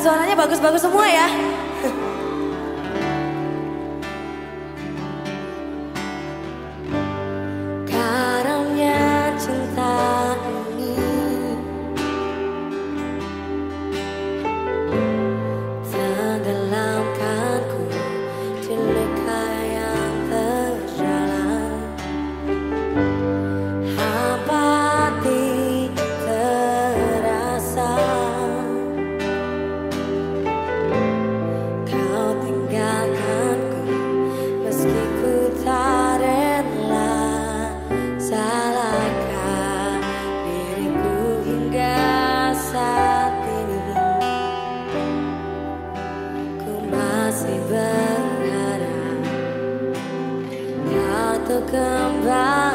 Suaranya bagus-bagus semua ya. untuk kembali.